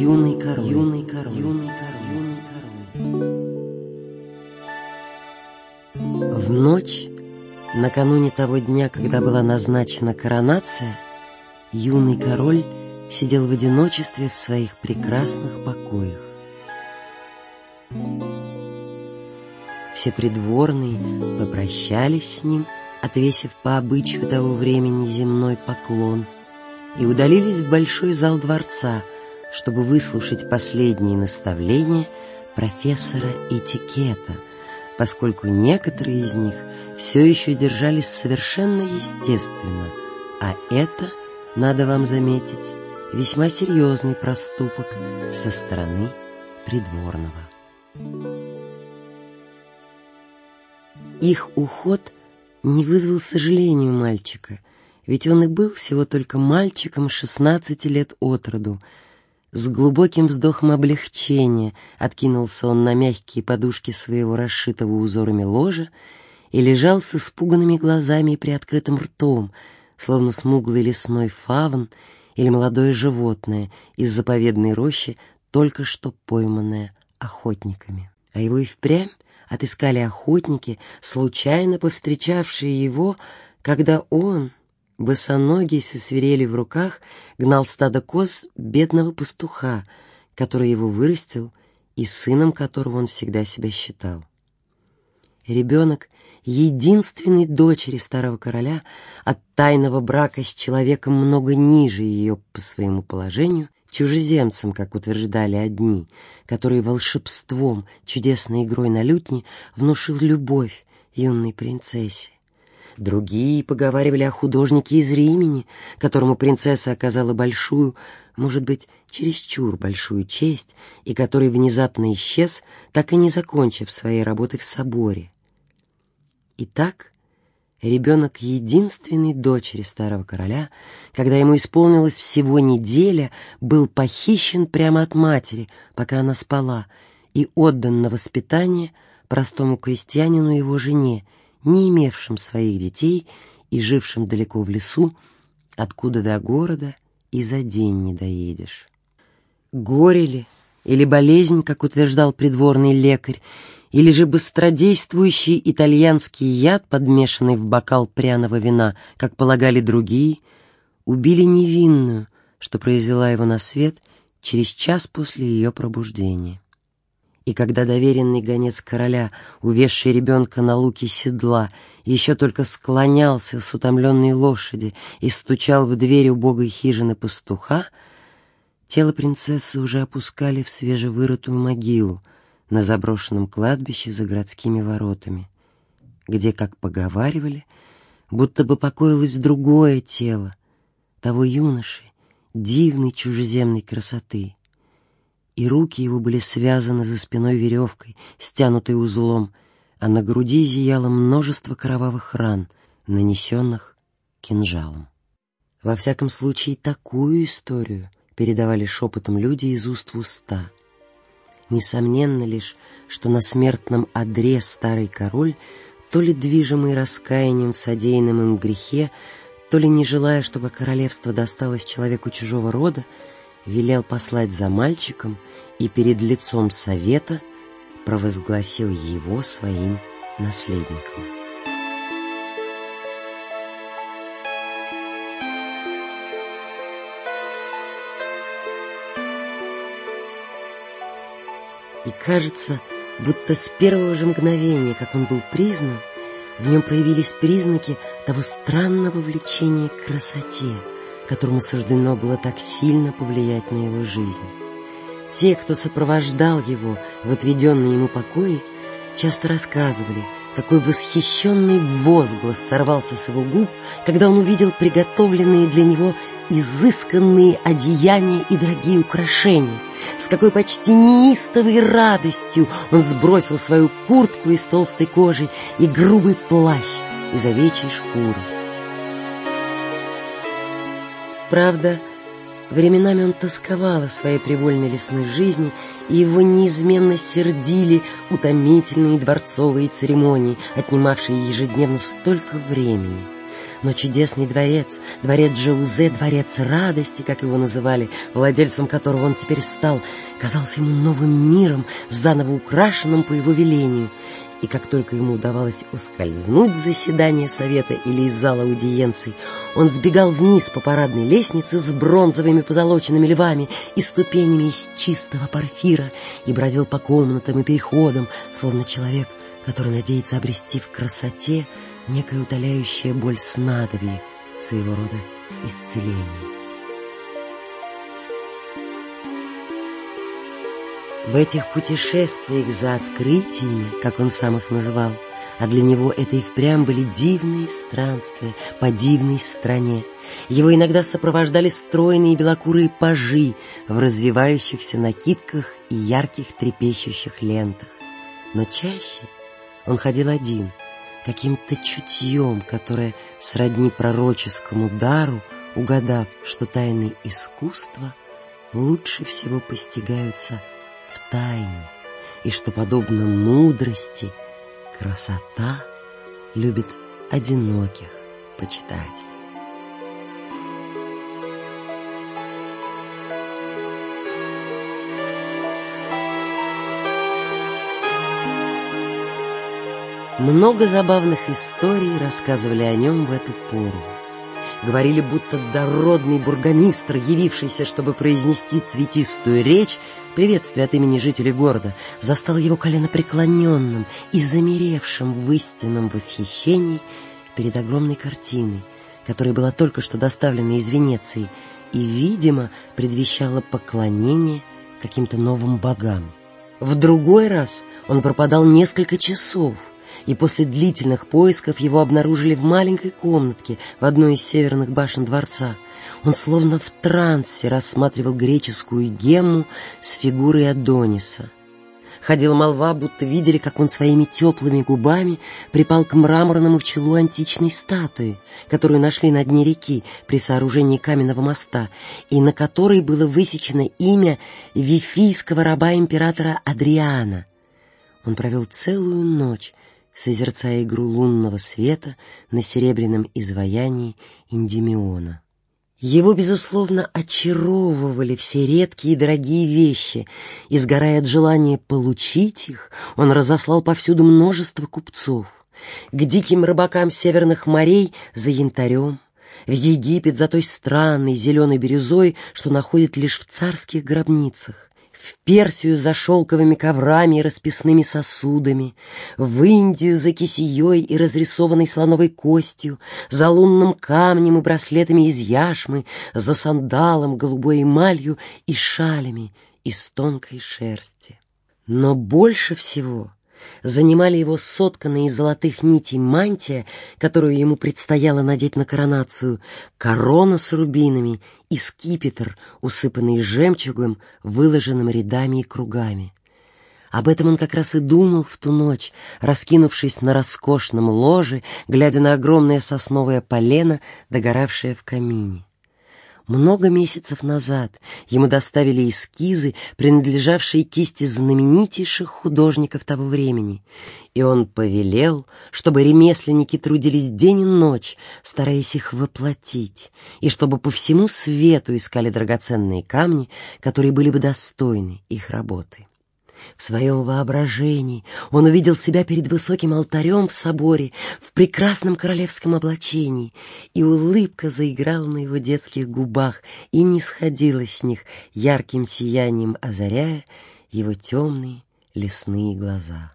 Юный король. Юный король. Юный король. Юный король. В ночь, накануне того дня, когда была назначена коронация, юный король сидел в одиночестве в своих прекрасных покоях. Все придворные попрощались с ним, отвесив по обычаю того времени земной поклон, и удалились в большой зал дворца — чтобы выслушать последние наставления профессора этикета, поскольку некоторые из них все еще держались совершенно естественно, а это, надо вам заметить, весьма серьезный проступок со стороны придворного. Их уход не вызвал сожаления у мальчика, ведь он и был всего только мальчиком 16 лет от роду. С глубоким вздохом облегчения откинулся он на мягкие подушки своего расшитого узорами ложа и лежал с испуганными глазами и приоткрытым ртом, словно смуглый лесной фавн или молодое животное из заповедной рощи, только что пойманное охотниками. А его и впрямь отыскали охотники, случайно повстречавшие его, когда он, босоногий со свирели в руках, гнал стадо коз бедного пастуха, который его вырастил и сыном которого он всегда себя считал. Ребенок единственной дочери старого короля от тайного брака с человеком много ниже ее по своему положению — чужеземцам, как утверждали одни, который волшебством, чудесной игрой на лютне внушил любовь юной принцессе. Другие поговаривали о художнике из Римени, которому принцесса оказала большую, может быть, чересчур большую честь, и который внезапно исчез, так и не закончив своей работы в соборе. Итак, ребенок единственной дочери старого короля, когда ему исполнилось всего неделя, был похищен прямо от матери, пока она спала, и отдан на воспитание простому крестьянину его жене, не имевшим своих детей и жившим далеко в лесу, откуда до города и за день не доедешь. Горе ли или болезнь, как утверждал придворный лекарь, или же быстродействующий итальянский яд, подмешанный в бокал пряного вина, как полагали другие, убили невинную, что произвела его на свет через час после ее пробуждения. И когда доверенный гонец короля, увезший ребенка на луке седла, еще только склонялся с утомленной лошади и стучал в дверь убогой хижины пастуха, тело принцессы уже опускали в свежевырытую могилу, на заброшенном кладбище за городскими воротами, где, как поговаривали, будто бы покоилось другое тело, того юноши, дивной чужеземной красоты. И руки его были связаны за спиной веревкой, стянутой узлом, а на груди зияло множество кровавых ран, нанесенных кинжалом. Во всяком случае, такую историю передавали шепотом люди из уст в уста — Несомненно лишь, что на смертном одре старый король, то ли движимый раскаянием в содеянном им грехе, то ли не желая, чтобы королевство досталось человеку чужого рода, велел послать за мальчиком и перед лицом совета провозгласил его своим наследником. И кажется, будто с первого же мгновения, как он был признан, в нем проявились признаки того странного влечения к красоте, которому суждено было так сильно повлиять на его жизнь. Те, кто сопровождал его в отведенные ему покои, часто рассказывали, какой восхищенный возглас сорвался с его губ, когда он увидел приготовленные для него изысканные одеяния и дорогие украшения. С какой почти неистовой радостью он сбросил свою куртку из толстой кожи и грубый плащ из овечьей шкуры. Правда, временами он тосковал о своей привольной лесной жизни, и его неизменно сердили утомительные дворцовые церемонии, отнимавшие ежедневно столько времени но чудесный дворец, дворец Джаузе, дворец радости, как его называли, владельцем которого он теперь стал, казался ему новым миром, заново украшенным по его велению. И как только ему удавалось ускользнуть с заседания совета или из зала аудиенций, он сбегал вниз по парадной лестнице с бронзовыми позолоченными львами и ступенями из чистого парфира и бродил по комнатам и переходам, словно человек, который надеется обрести в красоте некое удаляющее боль снадобье, своего рода исцеление. В этих путешествиях за открытиями, как он сам их называл, а для него это и впрямь были дивные странствия по дивной стране. Его иногда сопровождали стройные белокурые пажи в развивающихся накидках и ярких трепещущих лентах. Но чаще он ходил один, каким-то чутьем, которое сродни пророческому дару, угадав, что тайны искусства лучше всего постигаются в тайне, и что, подобно мудрости, красота любит одиноких почитать. Много забавных историй рассказывали о нем в эту пору. Говорили, будто дородный бургомистр, явившийся, чтобы произнести цветистую речь, приветствие от имени жителей города, застал его коленопреклоненным и замеревшим в истинном восхищении перед огромной картиной, которая была только что доставлена из Венеции и, видимо, предвещала поклонение каким-то новым богам. В другой раз он пропадал несколько часов — и после длительных поисков его обнаружили в маленькой комнатке в одной из северных башен дворца. Он словно в трансе рассматривал греческую гемму с фигурой Адониса. Ходила молва, будто видели, как он своими теплыми губами припал к мраморному челу античной статуи, которую нашли на дне реки при сооружении каменного моста, и на которой было высечено имя вифийского раба императора Адриана. Он провел целую ночь, созерцая игру лунного света на серебряном изваянии Индимиона. Его, безусловно, очаровывали все редкие и дорогие вещи, и, сгорая от желания получить их, он разослал повсюду множество купцов. К диким рыбакам северных морей за янтарем, в Египет за той странной зеленой бирюзой, что находит лишь в царских гробницах, в Персию за шелковыми коврами и расписными сосудами, в Индию за кисеей и разрисованной слоновой костью, за лунным камнем и браслетами из яшмы, за сандалом, голубой эмалью и шалями из тонкой шерсти. Но больше всего занимали его сотканные из золотых нитей мантия, которую ему предстояло надеть на коронацию, корона с рубинами и скипетр, усыпанный жемчугом, выложенным рядами и кругами. Об этом он как раз и думал в ту ночь, раскинувшись на роскошном ложе, глядя на огромное сосновое полено, догоравшее в камине. Много месяцев назад ему доставили эскизы, принадлежавшие кисти знаменитейших художников того времени, и он повелел, чтобы ремесленники трудились день и ночь, стараясь их воплотить, и чтобы по всему свету искали драгоценные камни, которые были бы достойны их работы. В своем воображении он увидел себя перед высоким алтарем в соборе в прекрасном королевском облачении, и улыбка заиграла на его детских губах и не сходила с них ярким сиянием, озаряя его темные лесные глаза.